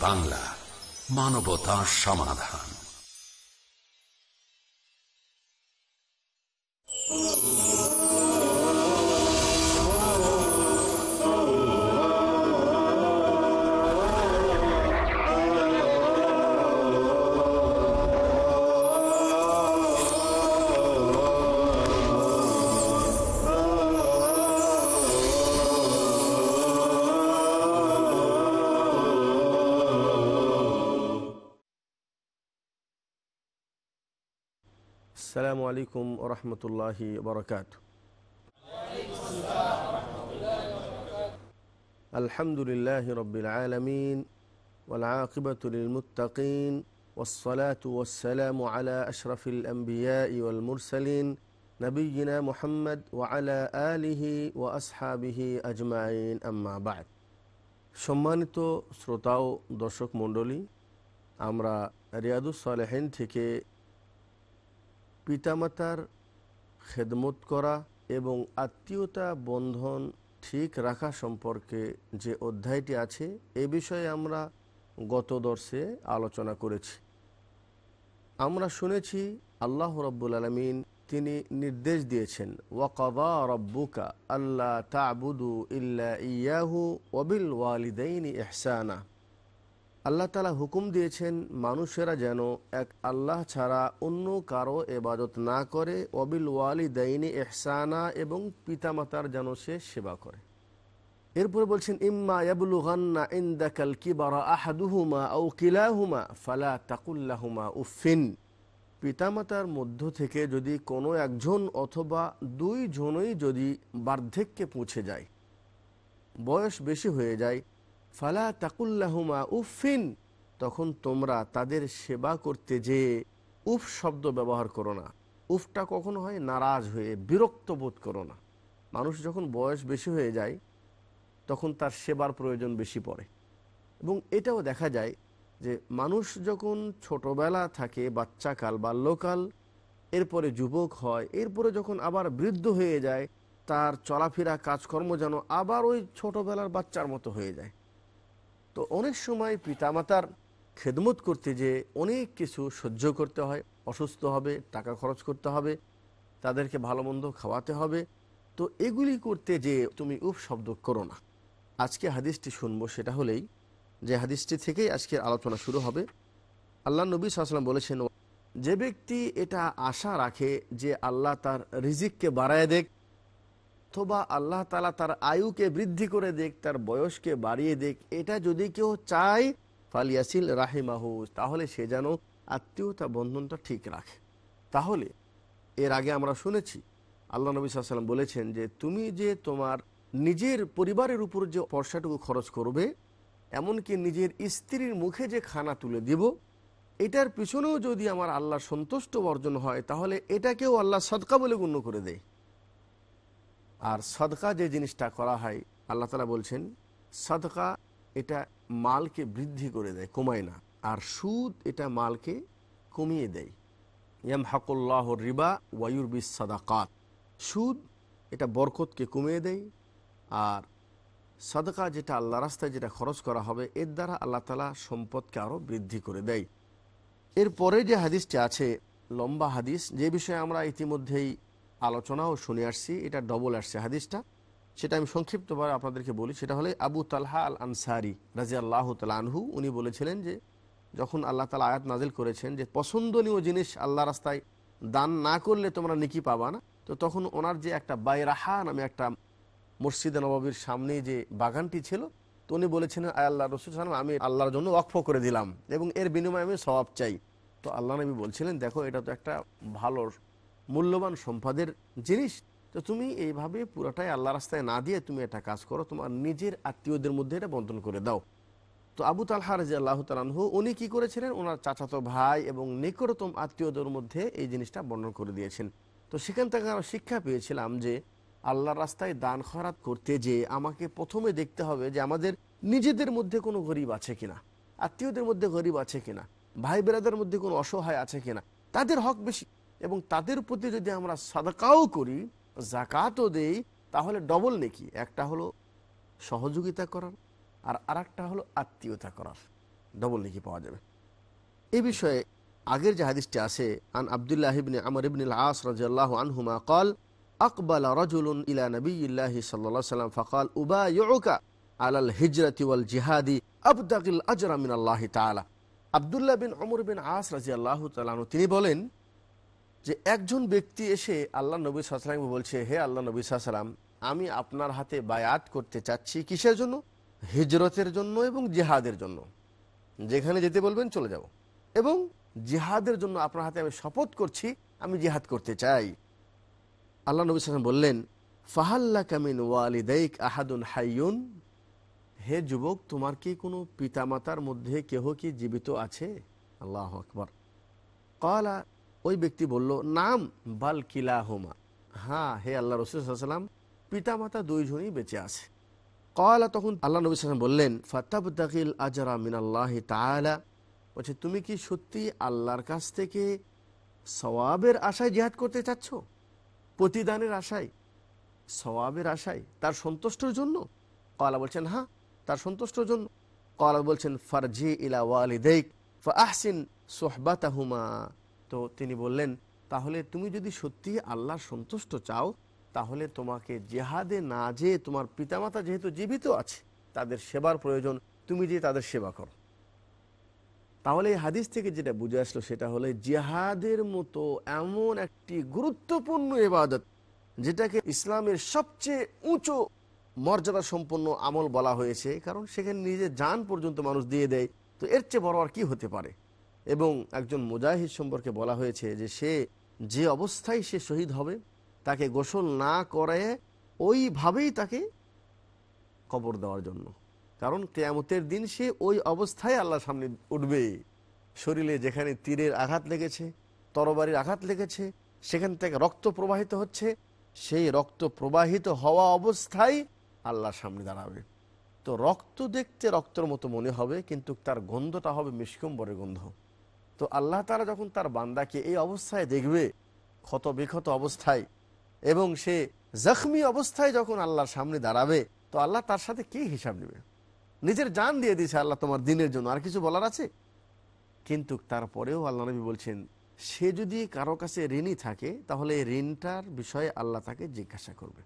বাংলা মানবতা সমাধান। ورحمة الله وبركاته الحمد لله رب العالمين والعاقبة للمتقين والصلاة والسلام على أشرف الأنبياء والمرسلين نبينا محمد وعلى آله وأصحابه أجمعين أما بعد সম্মানিত শ্রোতা ও দর্শক মণ্ডলী আমরা রিয়াদুস সালেহিন থেকে পিতামাতার খেদমত করা এবং আত্মীয়তা বন্ধন ঠিক রাখা সম্পর্কে যে অধ্যায়টি আছে, এ বিষয়ে আমরা গত দর্শে আলোচনা করেছি। আমরা শুনেছি আল্লাহ রব্বুল আলমিন তিনি নির্দেশ দিয়েছেন ওয়াকবা রব্বুকা আল্লাহ তাবুদু ইল্লা ইয়াহু ওবিল ওয়ালিদাইনি এহসানা আল্লাহ তালা হুকুম দিয়েছেন, মানুষেরা যেন এক আল্লাহ ছাড়া অন্য কারও এবাদত না করে অবিল ওয়ালি দাইনি এহসানা এবং পিতামাতার যেন সে সেবা করে। এরপরে বলছেন, ইম্মা ইয়াবলুগান্না আহাদুহুমা আও কিলাহুমা তাকুল্লাহুমা পিতামাতার মধ্য থেকে যদি কোনো একজন অথবা দুই জনই যদি বার্ধক্যে পৌঁছে যায়, বয়স বেশি হয়ে যায় ফালা তাকুল্লাহুমা উফিন তখন তোমরা তাদের সেবা করতে যে উফ শব্দ ব্যবহার করো না। উফটা কখন হয় নারাজ হয়ে, বিরক্ত বোধ করো না। মানুষ যখন বয়স বেশি হয়ে যায়, তখন তার সেবার প্রয়োজন বেশি পড়ে। এবং এটাও দেখা যায় যে মানুষ যখন ছোটবেলা থাকে, বাচ্চাকাল, বাল্যকাল, এরপরে যুবক হয়, এরপরে যখন আবার বৃদ্ধ হয়ে যায়, তার চলাফেরা, কাজকর্ম যেন আবার ওই ছোটবেলার বাচ্চার মতো হয়ে যায়। তো অনেক সময় পিতামাতার খেদমত করতে যে অনেক কিছু সহ্য করতে হয়, অসুস্থ হবে, টাকা খরচ করতে হবে, তাদেরকে ভালো মন্দ খাওয়াতে হবে। তো এগুলি করতে যে তুমি উপ শব্দ করো না। আজকে হাদিসটি শুনব সেটা হলেই যে হাদিসটি থেকেই আজকের আলোচনা শুরু হবে। আল্লাহ নবী সাল্লাম বলেছেন, যে ব্যক্তি এটা আশা রাখে যে আল্লাহ তার রিজিককে বাড়ায় দেখ অথবা আল্লাহ তালা তার আয়ুকে বৃদ্ধি করে দেখ, তার বয়সকে বাড়িয়ে দেখ, এটা যদি কেউ চায়, ফালিয়াসিল রাহিমাহু, তাহলে সে যেন আত্মীয়তা বন্ধনটা ঠিক রাখে। তাহলে এর আগে আমরা শুনেছি, আল্লাহ নবী সাল্লাম বলেছেন যে, তুমি যে তোমার নিজের পরিবারের উপর যে পয়সাটুকু খরচ করবে, এমনকি নিজের স্ত্রীর মুখে যে খানা তুলে দিব, এটার পিছনেও যদি আমার আল্লাহ সন্তুষ্ট অর্জন হয়, তাহলে এটাকেও আল্লাহ সদকা বলে গণ্য করে দেয়। আর সদকা যে জিনিসটা করা হয়, আল্লাহ তালা বলছেন, সদকা এটা মালকে বৃদ্ধি করে দেয়, কমায় না। আর সুদ এটা মালকে কমিয়ে দেয়। ইয়াম হাকুল্লাহ রিবা ওয়ায়ুরবিস সাদাকাত। সুদ এটা বরকতকে কমিয়ে দেয় আর সদকা যেটা আল্লাহ রাস্তায় যেটা খরচ করা হবে, এর দ্বারা আল্লাহ তালা সম্পদকে আরও বৃদ্ধি করে দেয়। এরপরে যে হাদিসটি আছে, লম্বা হাদিস, যে বিষয়ে আমরা ইতিমধ্যেই আলোচনাও শুনে আসছি, এটা ডবল আসছে হাদিসটা। সেটা আমি সংক্ষিপ্তভাবে আপনাদেরকে বলি, সেটা হলে আবু তালহা আল আনসারি রাজি আল্লাহ আনহু, উনি বলেছিলেন যে, যখন আল্লাহ তালা আয়াত নাজিল করেছেন যে, পছন্দনীয় জিনিস আল্লাহ রাস্তায় দান না করলে তোমরা নিকি পাবা না, তো তখন ওনার যে একটা বাইরাহা নামে একটা মসজিদ নবাবির সামনে যে বাগানটি ছিল, তো উনি বলেছিলেন আল্লাহ রসুল সালাম আমি আল্লাহর জন্য ওয়াকফ করে দিলাম এবং এর বিনিময়ে আমি স্বভাব চাই। তো আল্লাহ নবী বলছিলেন, দেখো, এটা তো একটা ভালো মূল্যবান সম্পাদের জিনিস। তো তুমি এইভাবে পুরোটাই আল্লাহ রাস্তায় না দিয়ে তুমি এটা কাজ করো, তোমার নিজের আত্মীয়দের মধ্যে এটা বন্টন করে দাও। তো আবু তালহা রাজি আল্লাহ তালানহু উনি কি করেছিলেন? ওনার চাচাতো ভাই এবং নিকটতম আত্মীয়দের মধ্যে এই জিনিসটা বর্ণন করে দিয়েছেন। তো সেখান থেকে আমরা শিক্ষা পেয়েছিলাম যে, আল্লাহর রাস্তায় দান খরাত করতে যে আমাকে প্রথমে দেখতে হবে যে আমাদের নিজেদের মধ্যে কোনো গরিব আছে কিনা, আত্মীয়দের মধ্যে গরিব আছে কিনা ভাই বেরাদের মধ্যে কোনো অসহায় আছে কিনা, তাদের হক বেশি। এবং তাদের প্রতি যদি আমরা সাদকাও করি, জাকাতও দেই, তাহলে ডবল নেকি? একটা হলো সহযোগিতা করার, আর আরেকটা হলো আত্মীয়তা করার। ডবল নেকি পাওয়া যাবে। এ বিষয়ে আগের যে হাদিসটি আছে, আন আবদুল্লাহ ইবনে আমর ইবনুল আস রাজিয়াল্লাহু আনহুমা কল আকবাল রজুলুন ইলা নবীল্লাহি সাল্লাল্লাহু সাল্লাম ফাকাল উবাইউকা আলাল হিজরতি ওয়াল জিহাদি, আবদাকিল আজরা মিনাল্লাহি তাআলা। আব্দুল্লাহ বিন ওমর বিন আস রাজিয়াল্লাহু তাআলা তিনি বলেন যে একজন ব্যক্তি এসে আল্লাহ নবী সাল্লাম বলছে, হে আল্লাহ নবী সাল্লাম আমি আপনার হাতে বায়াত করতে চাচ্ছি কিসের জন্য? হিজরতের জন্য এবং জেহাদের জন্য। যেখানে যেতে বলবেন চলে যাব। এবং জিহাদের জন্য আপনার হাতে আমি শপথ করছি, আমি জিহাদ করতে চাই। আল্লাহ নবী সাল্লাম বললেন ফাহাল্লা কামিন ওয়ালিদাইক আহাদুন হাইয়ুন? হে যুবক, তোমার কি কোনো পিতামাতার মধ্যে কেহ কি জীবিত আছে? আল্লাহ আকবর। কলা ওই ব্যক্তি বলল, নাম বাল কিলাহুমা। হ্যাঁ হে আল্লাহ রসুলাম পিতা মাতা দুইজনই বেঁচে আছে। কলা তখন আল্লাহ নবী সাল্লাম বললেন ফাতাব দাকিল আজরা মিনাল্লাহ তালা বলছে, তুমি কি সত্যি আল্লাহর কাছ থেকে সওয়াবের আশায় জিহাদ করতে চাচ্ছ? প্রতিদানের আশায়। সওয়াবের আশায়? তার সন্তুষ্টর জন্য? কলা বলছেন হ্যাঁ তার সন্তুষ্টর জন্য। কলা বলছেন, ফারজি ইলা ওয়ালিদাইক আহসিন সোহবাতাহুমা। তো তিনি বললেন, তাহলে তুমি যদি সত্যি আল্লাহ সন্তুষ্ট চাও, তাহলে তোমাকে জেহাদে না যে তোমার পিতামাতা যেহেতু জীবিত আছে, তাদের সেবার প্রয়োজন, তুমি যে তাদের সেবা করো। তাহলে এই হাদিস থেকে যেটা বুঝে আসলো, সেটা হলো জেহাদের মতো এমন একটি গুরুত্বপূর্ণ এবাদত যেটাকে ইসলামের সবচেয়ে উঁচু মর্যাদা সম্পন্ন আমল বলা হয়েছে, কারণ সেখানে নিজের যান পর্যন্ত মানুষ দিয়ে দেয়, তো এর চেয়ে বড় আর কি হতে পারে? এবং একজন মুজাহিদ সম্পর্কে বলা হয়েছে যে সে যে অবস্থায় সে শহীদ হবে, তাকে গোসল না করে ওইভাবেই তাকে কবর দেওয়ার জন্য। কারণ কেয়ামতের দিন সে ওই অবস্থায় আল্লাহ সামনে উঠবে। শরীরে যেখানে তীরের আঘাত লেগেছে, তরবারির আঘাত লেগেছে, সেখান থেকে রক্ত প্রবাহিত হচ্ছে, সেই রক্ত প্রবাহিত হওয়া অবস্থায় আল্লাহর সামনে দাঁড়াবে। তো রক্ত দেখতে রক্তর মতো মনে হবে, কিন্তু তার গন্ধটা হবে মিষ্কম্বরের গন্ধ। তো আল্লাহ তারা যখন তার বান্দাকে এই অবস্থায় দেখবে, ক্ষত বিক্ষত অবস্থায়, এবং সে জখমি অবস্থায় যখন আল্লাহর সামনে দাঁড়াবে, তো আল্লাহ তার সাথে কি হিসাব নেবে? নিজের জান দিয়ে দিয়েছে আল্লাহ তোমার দিনের জন্য, আর কিছু বলার আছে? কিন্তু তারপরেও আল্লাহ নবী বলছেন, সে যদি কারও কাছে ঋণই থাকে, তাহলে এই ঋণটার বিষয়ে আল্লাহ তাকে জিজ্ঞাসা করবে।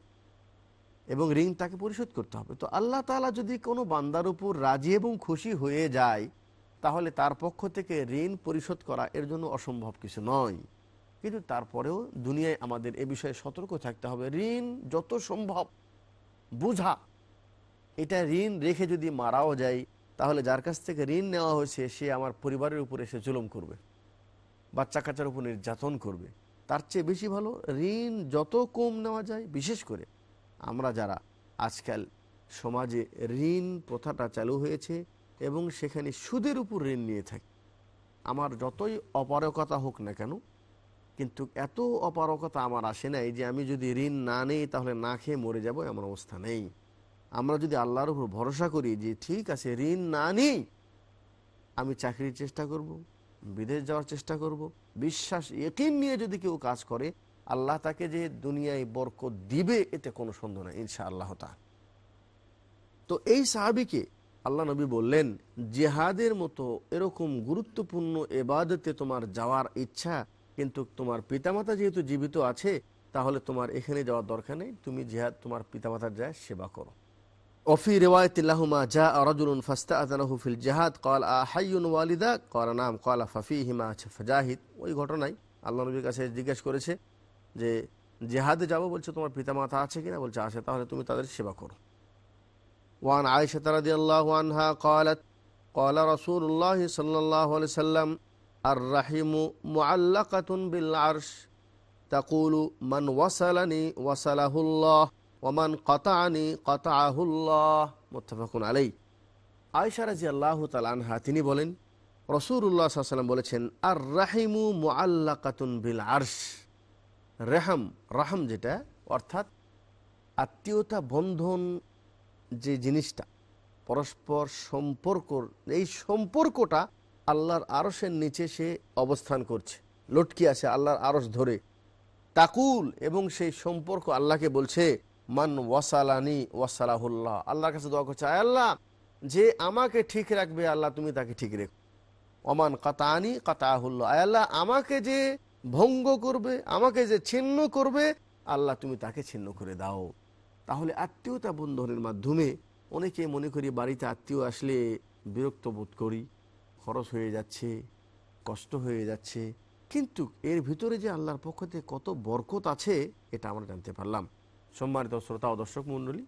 এবং ঋণ তাকে পরিশোধ করতে হবে। তো আল্লাহ তালা যদি কোনো বান্দার উপর রাজি এবং খুশি হয়ে যায় তাহলে তার পক্ষ থেকে ঋণ পরিশোধ করা এর জন্য অসম্ভব কিছু নয়। কিন্তু তারপরেও দুনিয়ায় আমাদের এ বিষয়ে সতর্ক থাকতে হবে। ঋণ যত সম্ভব, বুঝা। এটা ঋণ রেখে যদি মারাও যায়, তাহলে যার কাছ থেকে ঋণ নেওয়া হয়েছে, সে আমার পরিবারের উপরে এসে জুলুম করবে বাচ্চা কাচ্চার উপর নির্যাতন করবে। তার চেয়ে বেশি ভালো, ঋণ যত কম নেওয়া যায়, বিশেষ করে আমরা যারা আজকাল সমাজে ঋণ প্রথাটা চালু হয়েছে এবং সেখানে সুদের উপর ঋণ নিয়ে থাকি আমার যতই অপারকতা হোক না কেন, কিন্তু এত অপারকতা আমার আসে নাই যে আমি যদি ঋণ না নেই তাহলে না খেয়ে মরে যাব এমন অবস্থা নেই আমরা যদি আল্লাহর উপর ভরসা করি যে ঠিক আছে, ঋণ না নেই, আমি চাকরির চেষ্টা করব। বিদেশ যাওয়ার চেষ্টা করব। বিশ্বাস একিন নিয়ে যদি কেউ কাজ করে, আল্লাহ তাকে যে দুনিয়ায় বরকত দিবে, এতে কোনো সন্দেহ নেই ইনশা আল্লাহ তা তো এই সাহাবিকে আল্লাহ নবী বললেন, জেহাদের মতো এরকম গুরুত্বপূর্ণ এবাদতে তোমার যাওয়ার ইচ্ছা, কিন্তু তোমার পিতামাতা যেহেতু জীবিত আছে, তাহলে তোমার এখানে যাওয়ার দরকার নেই। তুমি জেহাদ, তোমার পিতামাতার যায় সেবা করো। অফি রেওয়ায়তিল্লাহমা জা আরাজুল ফাস্তা আজানাহু ফিল জাহাদ কল আ হাইউন ওয়ালিদা? কল নাম। কল আ ফাফি হিমা আছে আচ্ছা, ফাজাহিদ। ওই ঘটনায় আল্লাহ নবীর কাছে জিজ্ঞেস করেছে যে, জেহাদে যাব বলছে তোমার পিতামাতা আছে কিনা? বলছে, আছে। তাহলে তুমি তাদের সেবা করো। وعن عائشة رضي الله عنها قالت قال رسول الله صلى الله عليه وسلم الرحم معلقة بالعرش تقول من وصلني وصله الله ওমান কতানি কতাহুল্লাহ মোত্তাফাকুন আলাই আয়সা রাজি আল্লাহ তালানহা তিনি বলেন রসুল্লাহ সাল্লাম বলেছেন আর রাহিমু মুআল্লাকাতুন বিল আরশ রেহাম রাহাম যেটা অর্থাৎ আত্মীয়তা বন্ধন যে জিনিসটা, পরস্পর সম্পর্ক, এই সম্পর্কটা আল্লাহর আরসের নিচে সে অবস্থান করছে, লটকি আছে আল্লাহর আরস ধরে। তাকুল এবং সেই সম্পর্ক আল্লাহকে বলছে, মান ওয়াসালানি ওয়াসালাহুল্লাহ। আল্লাহর কাছে দোয়া করছে, আয় আল্লাহ, যে আমাকে ঠিক রাখবে আল্লাহ তুমি তাকে ঠিক রেখো। অমান কাতানি কাতাহুল্ল আল্লাহ, আমাকে যে ভঙ্গ করবে, আমাকে যে ছিন্ন করবে, আল্লাহ তুমি তাকে ছিন্ন করে দাও। তাহলে আত্মীয়তা বন্ধনের মাধ্যমে অনেকে মনে করি বাড়িতে আত্মীয় আসলে বিরক্ত বোধ করি, খরচ হয়ে যাচ্ছে, কষ্ট হয়ে যাচ্ছে। কিন্তু এর ভিতরে যে আল্লাহর পক্ষ থেকে কত বরকত আছে, এটা আমরা জানতে পারলাম। সম্মানিত শ্রোতা ও দর্শক মণ্ডলী,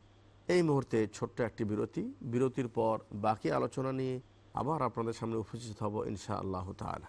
এই মুহূর্তে ছোট্ট একটি বিরতি। বিরতির পর বাকি আলোচনা নিয়ে আবার আপনাদের সামনে উপস্থিত হব ইনশা আল্লাহ তালা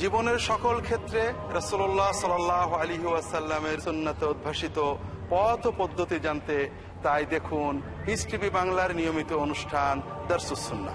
জীবনের সকল ক্ষেত্রে রসোল্লাহ সাল আলী ওয়াসাল্লামের সুন্নাতে উদ্ভাসিত পথ পদ্ধতি জানতে তাই দেখুন ইস বাংলার নিয়মিত অনুষ্ঠান দর্শুসুন্না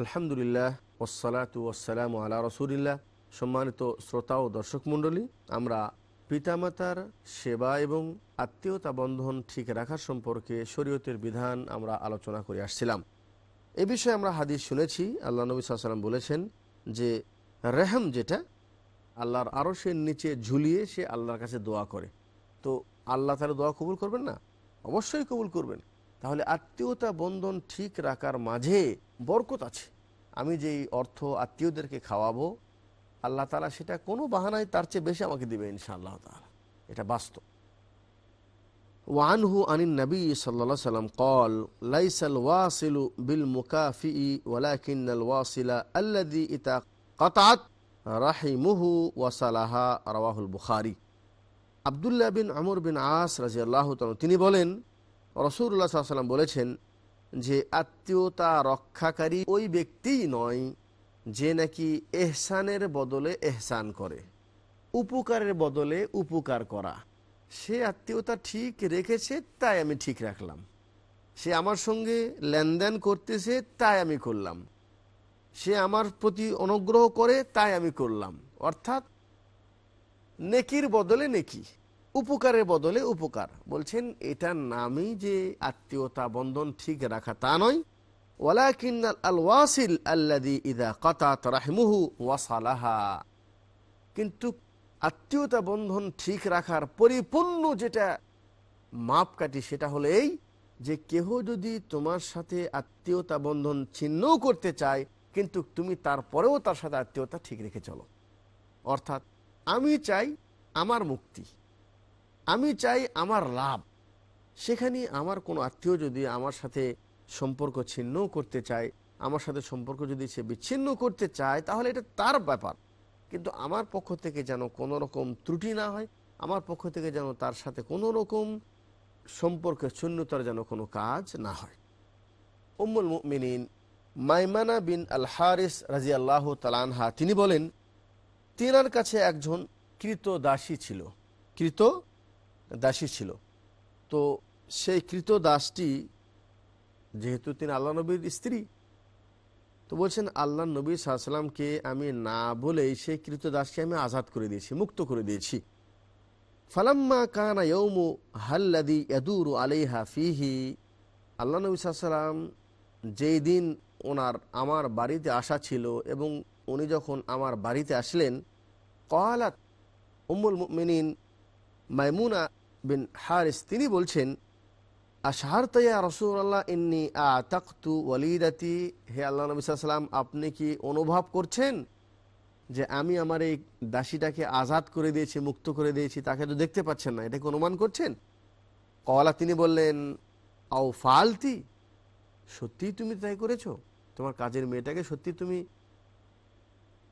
আলহামদুলিল্লাহ ওসালাতু ওসালাম আলা রসুলিল্লাহ। সম্মানিত শ্রোতা ও দর্শক মণ্ডলী, আমরা পিতামাতার সেবা এবং আত্মীয়তা বন্ধন ঠিক রাখার সম্পর্কে শরীয়তের বিধান আমরা আলোচনা করে আসছিলাম। এ বিষয়ে আমরা হাদিস শুনেছি, আল্লাহ নবী সাল্লাম বলেছেন যে, রেহম যেটা, আল্লাহর আরশের নিচে ঝুলিয়ে সে আল্লাহর কাছে দোয়া করে। তো আল্লাহ তাহলে দোয়া কবুল করবেন না? অবশ্যই কবুল করবেন। তাহলে আত্মীয়তা বন্ধন ঠিক রাখার মাঝে বরকত আছে আমি যেই অর্থ আত্মীয়দেরকে খাওয়াবো আল্লাহ তালা সেটা কোনো বাহানায় তার চেয়ে বেশি আমাকে দিবে ইনশাআল্লাহ তালা এটা বাস্তব وعنه عن النبي صلى الله عليه وسلم قال ليس الواصل بالمكافئ ولكن الواصل الذي إذا قطعت رحمه وصلها رواه البخاري আবদুল্লাহ বিন আমর বিন আস রাজি আল্লাহ তিনি বলেন রসুল্লাহ সাল্লাম বলেছেন যে আত্মীয়তা রক্ষাকারী ওই ব্যক্তিই নয় যে নাকি এহসানের বদলে এহসান করে, উপকারের বদলে উপকার করা। সে আত্মীয়তা ঠিক রেখেছে, তাই আমি ঠিক রাখলাম। সে আমার সঙ্গে লেনদেন করতেছে, তাই আমি করলাম। সে আমার প্রতি অনুগ্রহ করে, তাই আমি করলাম। অর্থাৎ নেকির বদলে নেকি। উপকারের বদলে উপকার। বলছেন, এটার নামই যে আত্মীয়তা বন্ধন ঠিক রাখা তা নয়। ওয়ালাকিন আল ওয়াসিল আল্লাদি ইদা কাতাত ওয়াসালাহা। কিন্তু আত্মীয়তা বন্ধন ঠিক রাখার পরিপূর্ণ যেটা মাপকাঠি সেটা হলো এই যে কেহ যদি তোমার সাথে আত্মীয়তা বন্ধন ছিন্নও করতে চায়, কিন্তু তুমি তারপরেও তার সাথে আত্মীয়তা ঠিক রেখে চলো। অর্থাৎ, আমি চাই আমার মুক্তি। আমি চাই আমার লাভ। সেখানে আমার কোনো আত্মীয় যদি আমার সাথে সম্পর্ক ছিন্ন করতে চায়, আমার সাথে সম্পর্ক যদি সে বিচ্ছিন্ন করতে চায়, তাহলে এটা তার ব্যাপার। কিন্তু আমার পক্ষ থেকে যেন কোনো রকম ত্রুটি না হয়, আমার পক্ষ থেকে যেন তার সাথে কোনো রকম সম্পর্কে শূন্যতার যেন কোনো কাজ না হয়। উম্মুল মিনিন মাইমানা বিন আল হারিস রাজি আল্লাহ তালানহা তিনি বলেন, তিনার কাছে একজন কৃত দাসী ছিল। কৃত দাসী ছিল। তো সেই কৃত দাসটি, যেহেতু তিনি আল্লাহ নবীর স্ত্রী, তো বলছেন, আল্লাহ নবী সাল্লামকে আমি না বলেই সেই কৃত দাসকে আমি আজাদ করে দিয়েছি, মুক্ত করে দিয়েছি। ফালাম্মা কানা ইয়ৌমু হাল্লাদি ইয়াদুরু আলাইহা ফিহি। আল্লাহ নবী সাল্লাম যেই দিন ওনার আমার বাড়িতে আসা ছিল এবং উনি যখন আমার বাড়িতে আসলেন কহালাত উম্মুল মিনিন মাইমুনা বিন হারিস, তিনি বলছেন আশাহার তৈয়া রসুল্লাহ ইন্নি আ তাকতু ওয়ালিদাতি। হে আল্লাহ নবী সাল্লাম আপনি কি অনুভব করছেন যে আমি আমার এই দাসীটাকে আজাদ করে দিয়েছি, মুক্ত করে দিয়েছি, তাকে তো দেখতে পাচ্ছেন না এটাকে অনুমান করছেন? কওয়ালা তিনি বললেন, আও ফালতি, সত্যি তুমি তাই করেছ? তোমার কাজের মেয়েটাকে সত্যি তুমি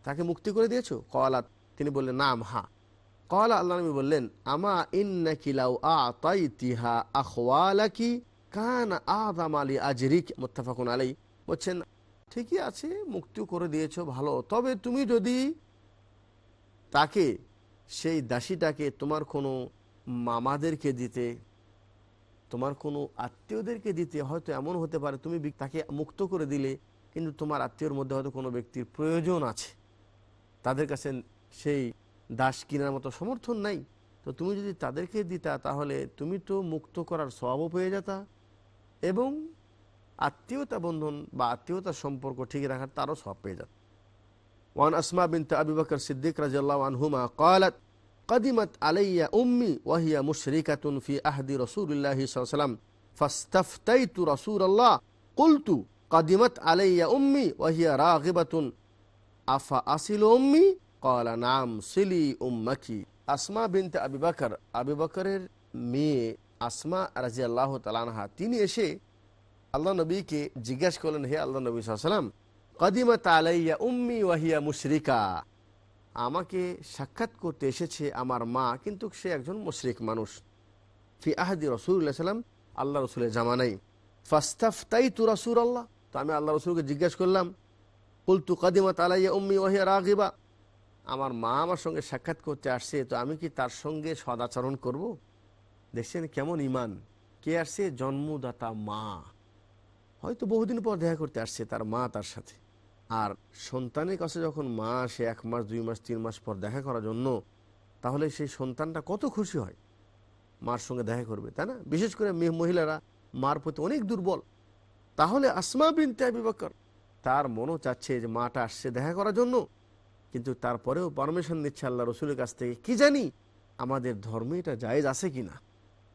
তাকে মুক্তি করে দিয়েছ? কওয়ালা তিনি বললেন, নাম, হা। কওয়ালা আল্লাহ নবী বললেন, আমা ইন্নাকি লাউ আতাইতিহা আখওয়ালাকি কান আদাম আলী আজরিক মুত্তাফাকুন আলাই বলছেন, ঠিকই আছে মুক্তি করে দিয়েছ, ভালো। তবে তুমি যদি তাকে, সেই দাসীটাকে, তোমার কোনো মামাদেরকে দিতে, তোমার কোনো আত্মীয়দেরকে দিতে, হয়তো এমন হতে পারে, তুমি তাকে মুক্ত করে দিলে, কিন্তু তোমার আত্মীয়র মধ্যে হয়তো কোনো ব্যক্তির প্রয়োজন আছে। তাদের কাছে সেই দাস কেনার মতো সমর্থন নাই তো তুমি যদি তাদেরকে দিতা তাহলে তুমি তো মুক্ত করার স্বভাবও পেয়ে যেতা এবং আত্মীয়তা বন্ধন বা আত্মীয়তার সম্পর্ক ঠিক রাখার তারও সব পেয়ে যেত ওয়ান আসমা বিনতে আবি বকর সিদ্দিক রাজিয়াল্লাহু আনহুমা قالت قدمت علي أمي وهي مشركة في أهد رسول الله صلى الله عليه وسلم فاستفتيت رسول الله قلت قدمت علي أمي وهي راغبة أفأصل أمي কলা নাম সিলি উম্মাকি আসমা বিনতে আবি বাকর আবি বাকরের মেয়ে আসমা রাজি আল্লাহ তালানহা তিনি এসে আল্লাহ নবীকে জিজ্ঞাসা করলেন হে আল্লাহ নবী সাল্লাম কদিমা তালাইয়া উম্মি ওয়াহিয়া মুশরিকা আমাকে সাক্ষাৎ করতে এসেছে আমার মা, কিন্তু সে একজন মুশরিক মানুষ। ফি আহাদি রসুল্লাহ সাল্লাম আল্লাহ রসুলের জামানাই ফাস্তাফ তাই তু রসুল আল্লাহ তো আমি আল্লাহ রসুলকে জিজ্ঞাসা করলাম, কুলতু কদিমা তালাইয়া উম্মি ওয়াহিয়া রাগিবা? আমার মা আমার সঙ্গে সাক্ষাৎ করতে আসছে, তো আমি কি তার সঙ্গে সদাচরণ করব? দেখছেন কেমন ইমান কে আসছে? জন্মদাতা মা। হয়তো বহুদিন পর দেখা করতে আসছে তার মা তার সাথে। আর সন্তানের কাছে যখন মা আসে এক মাস, দুই মাস, তিন মাস পর দেখা করার জন্য, তাহলে সেই সন্তানটা কত খুশি হয়। মার সঙ্গে দেখা করবে, তাই না? বিশেষ করে মহিলারা মার প্রতি অনেক দুর্বল। তাহলে আসমা বিনতে আবি তার মনও চাচ্ছে যে মাটা আসছে দেখা করার জন্য। কিন্তু তারপরেও পারমিশন নিচ্ছে আল্লাহ রসুলের কাছ থেকে, কি জানি আমাদের ধর্মে এটা জায়েজ আছে কি না?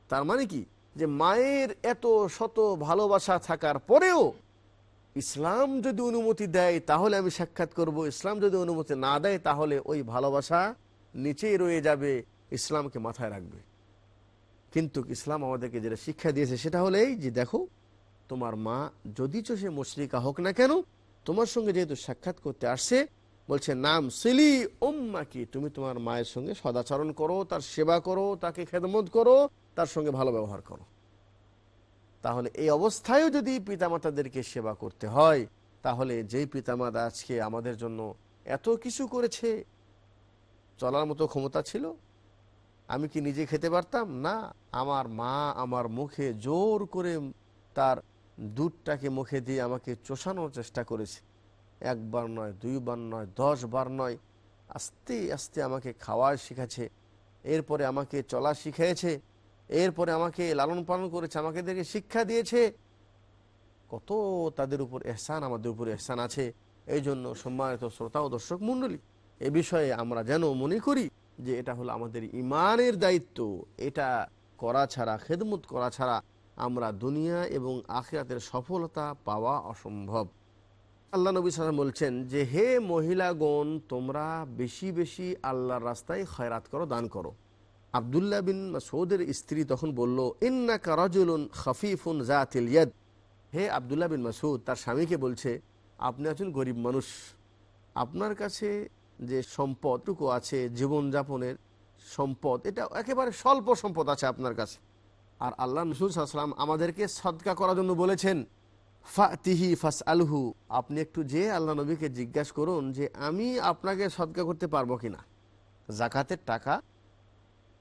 তার মানে কি? যে মায়ের এত শত ভালোবাসা থাকার পরেও ইসলাম যদি অনুমতি দেয়, তাহলে আমি সাক্ষাৎ করব। ইসলাম যদি অনুমতি না দেয়, তাহলে ওই ভালোবাসা নিচেই রয়ে যাবে, ইসলামকে মাথায় রাখবে। কিন্তু ইসলাম আমাদেরকে যেটা শিক্ষা দিয়েছে, সেটা হলো এই যে দেখো, তোমার মা যদি সে মুশরিকা হোক না কেন, তোমার সঙ্গে যেহেতু সাক্ষাৎ করতে আসছে বলছে, নাম সিলি উম্মা কি তুমি তোমার মায়ের সঙ্গে সদাচরণ করো, তার সেবা করো, তাকে খেদমত করো, তার সঙ্গে ভালো ব্যবহার করো। তাহলে এই অবস্থায়ও যদি পিতামাতাদেরকে সেবা করতে হয়, তাহলে যেই পিতামাতা আজকে আমাদের জন্য এত কিছু করেছে, চলার মতো ক্ষমতা ছিল, আমি কি নিজে খেতে পারতাম? না, আমার মা আমার মুখে জোর করে তার দুধটাকে মুখে দিয়ে আমাকে চোষানোর চেষ্টা করেছে। একবার নয়, দুইবার নয় দশ বার নয়। আস্তে আস্তে আমাকে খাওয়া শিখাছে এরপরে আমাকে চলা শিখিয়েছে, এরপরে আমাকে লালন পালন করেছে, আমাকে দেখে শিক্ষা দিয়েছে। কত তাদের উপর এহসান, আমাদের উপর এহসান আছে। এই জন্য সম্মানিত শ্রোতা ও দর্শক মণ্ডলী, এ বিষয়ে আমরা যেন মনে করি যে এটা হলো আমাদের ইমানের দায়িত্ব। এটা করা ছাড়া, খেদমত করা ছাড়া আমরা দুনিয়া এবং আখিরাতের সফলতা পাওয়া অসম্ভব। আল্লাহ নবী সালাম বলছেন যে, হে মহিলাগণ, তোমরা বেশি বেশি আল্লাহর রাস্তায় খয়রাত করো, দান করো। আবদুল্লাহ বিন সৌদের স্ত্রী তখন বলল ইন্না কারাজুলুন খফিফুন জাতিল ইয়াদ। হে আবদুল্লাহ বিন মাসুদ তার স্বামীকে বলছে, আপনি একজন গরিব মানুষ। আপনার কাছে যে সম্পদটুকু আছে, জীবনযাপনের সম্পদ, এটা একেবারে স্বল্প সম্পদ আছে আপনার কাছে। আর আল্লাহ নসুল সাল্লাম আমাদেরকে সদকা করার জন্য বলেছেন ফাতিহি ফাস আলহু আপনি একটু যে আল্লাহ নবীকে জিজ্ঞাসা করুন যে আমি আপনাকে সদকা করতে পারব কিনা, জাকাতের টাকা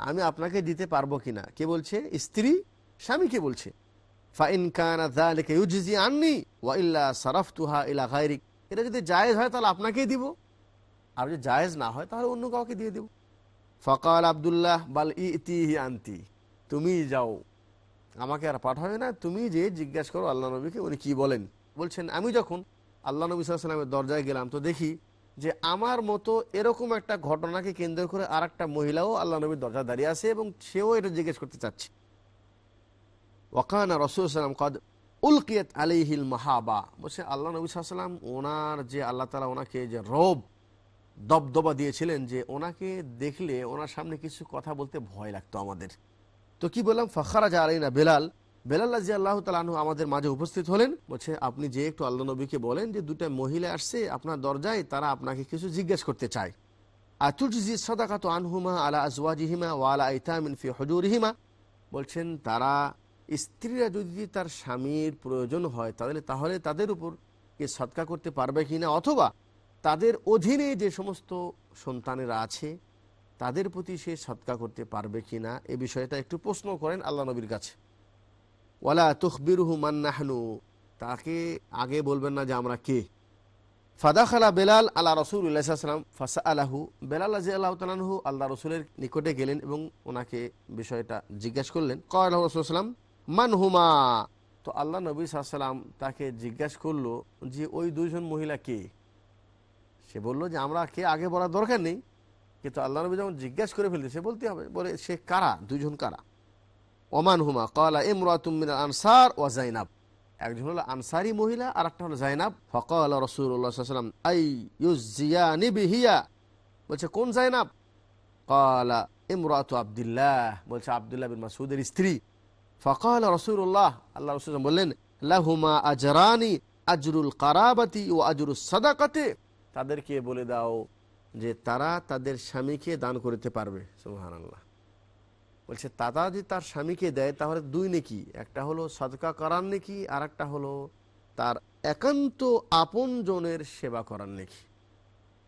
আমি আপনাকে দিতে পারব কিনা, কে বলছে? স্ত্রী স্বামীকে বলছে? ফাইন কানা আননি ওয়া ইল্লা সারাফতুহা ইলা গায়রিক, এটা যদি জায়েজ হয় তাহলে আপনাকেই দিব, আর যদি জায়েজ না হয় তাহলে অন্য কাউকে দিয়ে দেব। ফকাল আবদুল্লাহ, বাল ইতিহি আনতি, তুমি যাও। আমাকে আর পাঠাবে না। তুমি যে জিজ্ঞাসা করো আল্লাহ নবীকে, উনি কি বলেন? বলছেন, আমি যখন আল্লাহ নবী সাল্লামের দরজায় গেলাম, তো দেখি যে আমার মতো এরকম একটা ঘটনাকে কেন্দ্র করে আর একটা মহিলাও আল্লাহ নবীর দরজা দাঁড়িয়ে আছে এবং সেও এটা জিজ্ঞেস করতে চাচ্ছে। ওকানা রসুলাম কদ উলকিয়ত আলিহিল মাহাবা। বলছে, আল্লাহ নবী সাল্লাম ওনার যে আল্লাহ তালা ওনাকে যে রব, দবদবা দিয়েছিলেন যে ওনাকে দেখলে ওনার সামনে কিছু কথা বলতে ভয় লাগতো আমাদের। তো কি বললাম? ফখরা যা আলাইনা বেলাল। বেলাল রাজি আল্লাহ তালু আমাদের মাঝে উপস্থিত হলেন। বলছে, আপনি যে একটু আল্লাহ নবীকে বলেন যে দুটা মহিলা আসছে আপনার দরজায়, তারা আপনাকে কিছু জিজ্ঞেস করতে চায়। আতুজি সদাকাত আনহুমা আলা আজওয়াজিহিমা ওয়ালা ইতামিন ফি হজুরহিমা। বলছেন, তারা স্ত্রীরা যদি তার স্বামীর প্রয়োজন হয়, তাহলে তাহলে তাদের উপর কে সৎকা করতে পারবে কিনা? অথবা তাদের অধীনে যে সমস্ত সন্তানেরা আছে তাদের প্রতি সে সৎকা করতে পারবে কি না এ বিষয়টা একটু প্রশ্ন করেন আল্লাহ নবীর কাছে। ওয়ালা তুখবিরহু মান্নাহনু তাকে আগে বলবেন না যে আমরা কে। ফাদাখালা বেলাল আল্লাহ রসুল রসুল্লাহাম ফাসা আলাহু বেলাল রাজি আল্লাহ তালাহু আল্লাহ রসুলের নিকটে গেলেন এবং ওনাকে বিষয়টা জিজ্ঞেস করলেন। কয়াল রসুলাম মান হুমা? তো আল্লাহ নবী সাল্লাম তাকে জিজ্ঞাসা করল যে, ওই দুইজন মহিলা কে? সে বলল যে, আমরা কে? আগে বলার দরকার নেই। কিন্তু আল্লাহ নবী যখন জিজ্ঞাসা করে ফেলতে সে বলতে হবে, বলে, সে কারা? দুইজন কারা? ওমান হুমা কলা ইমরাতুমিন আনসার ও জাইনাব একজন হলো আনসারি মহিলা আর একটা হলো জাইনাব ফকল রসুল্লাহাম আই ইউজিয়ানি বিহিয়া বলছে, কোন জাইনাব কলা ইমরাতু আবদুল্লাহ। বলছে, আবদুল্লাহ বিন মাসুদের স্ত্রী। ফকাল রসুল্লাহ আল্লাহ রসুল বললেন, লাহুমা আজরানি আজরুল কারাবাতি ও আজরুল সাদাকাতে। তাদেরকে বলে দাও যে তারা তাদের স্বামীকে দান করতে পারবে সুহান বলছে, তারা যদি তার স্বামীকে দেয়, তাহলে দুই নেকি, একটা হলো সদকা করার নেকি, আর একটা হলো তার একান্ত আপন জনের সেবা করার নেকি।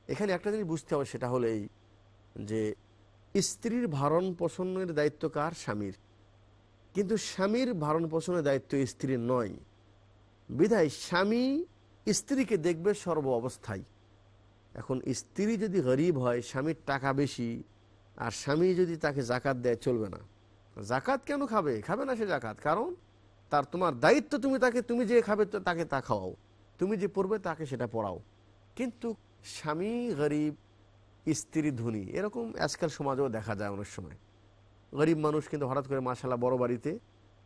এখানে একটা জিনিস বুঝতে হবে, সেটা হলো এই যে স্ত্রীর ভারণ পোষণের দায়িত্ব কার? স্বামীর। কিন্তু স্বামীর ভারণ পোষণের দায়িত্ব স্ত্রীর নয়। বিধায় স্বামী স্ত্রীকে দেখবে সর্ব অবস্থায়। এখন স্ত্রী যদি গরিব হয়, স্বামীর টাকা বেশি, আর স্বামী যদি তাকে জাকাত দেয়, চলবে না। জাকাত কেন খাবে? খাবে না সে জাকাত। কারণ তার, তোমার দায়িত্ব তুমি তাকে, তুমি যে খাবে তাকে তা খাওয়াও। তুমি যে পড়বে তাকে সেটা পড়াও। কিন্তু স্বামী গরিব, স্ত্রী ধনী, এরকম আজকাল সমাজেও দেখা যায় অনেক সময়। গরিব মানুষ কিন্তু হঠাৎ করে মাসাল্লাহ বড় বাড়িতে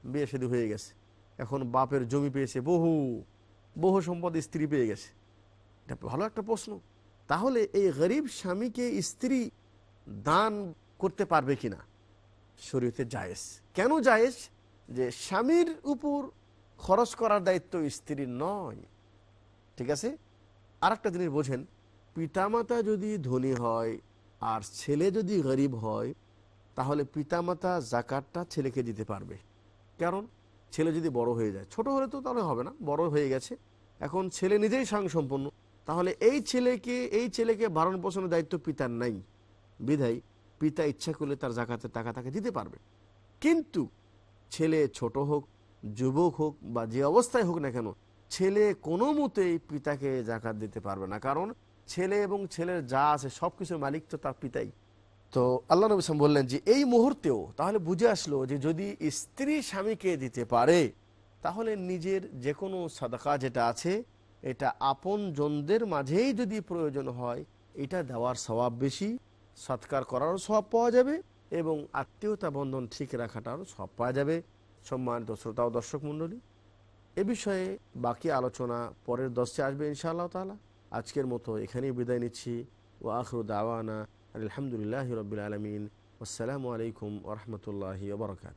বিয়ে শাদী হয়ে গেছে। এখন বাপের জমি পেয়েছে বহু বহু সম্পদ স্ত্রী পেয়ে গেছে। এটা ভালো একটা প্রশ্ন। তাহলে এই গরিব স্বামীকে স্ত্রী দান করতে পারবে কিনা? শরীয়তে জায়েজ। কেন জায়েজ? যে স্বামীর উপর খরচ করার দায়িত্ব স্ত্রীর নয়। ঠিক আছে? আর একটা জিনিস বোঝেন, পিতামাতা যদি ধনী হয় আর ছেলে যদি গরিব হয়, তাহলে পিতামাতা জাকাতটা ছেলেকে দিতে পারবে। কারণ ছেলে যদি বড় হয়ে যায়, ছোট হলে তো তাহলে হবে না, বড় হয়ে গেছে। এখন ছেলে নিজেই স্বয়ংসম্পন্ন তাহলে এই ছেলেকে এই ছেলেকে ভারণ পোষণের দায়িত্ব পিতার নাই। বিধায় পিতা ইচ্ছা করলে তার জাকাতের টাকা তাকে দিতে পারবে। কিন্তু ছেলে ছোট হোক, যুবক হোক বা যে অবস্থায় হোক না কেন, ছেলে কোনো মতেই পিতাকে জাকাত দিতে পারবে না। কারণ ছেলে এবং ছেলের যা আছে সব কিছুর মালিক তো তার পিতাই। তো আল্লাহ নবী সাল্লাম বললেন যে, এই মুহূর্তেও তাহলে বুঝে আসলো যে যদি স্ত্রী স্বামীকে দিতে পারে, তাহলে নিজের যে কোনো সাদাকা যেটা আছে এটা আপন জনদের মাঝেই যদি প্রয়োজন হয়, এটা দেওয়ার স্বভাব বেশি, সৎকার করারও স্বভাব পাওয়া যাবে এবং আত্মীয়তা বন্ধন ঠিক রাখাটারও স্বভাব পাওয়া যাবে। সম্মানিত শ্রোতা ও দর্শক মণ্ডলী, এ বিষয়ে বাকি আলোচনা পরের দশে আসবে ইনশাআল্লাহ তালা আজকের মতো এখানেই বিদায় নিচ্ছি। ও আখরু দাওয়ানা আলহামদুলিল্লাহ রবিল আলমিন। আসসালামু আলাইকুম ওরহমতুল্লাহি ওবরকাত